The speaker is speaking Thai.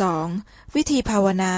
สองวิธีภาวนา